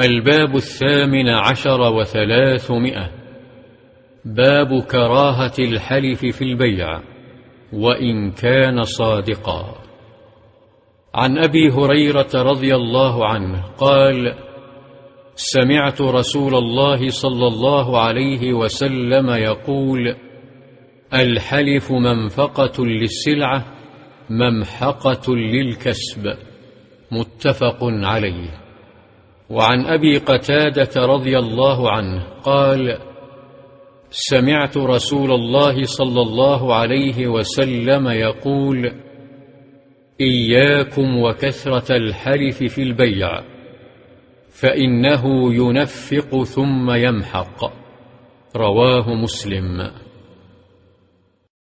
الباب الثامن عشر وثلاثمائة. باب كراهة الحلف في البيع وإن كان صادقا. عن أبي هريرة رضي الله عنه قال سمعت رسول الله صلى الله عليه وسلم يقول الحلف منفقة للسلعة ممحقة للكسب. متفق عليه. وعن أبي قتادة رضي الله عنه قال سمعت رسول الله صلى الله عليه وسلم يقول إياكم وكثرة الحلف في البيع فإنه ينفق ثم يمحق. رواه مسلم.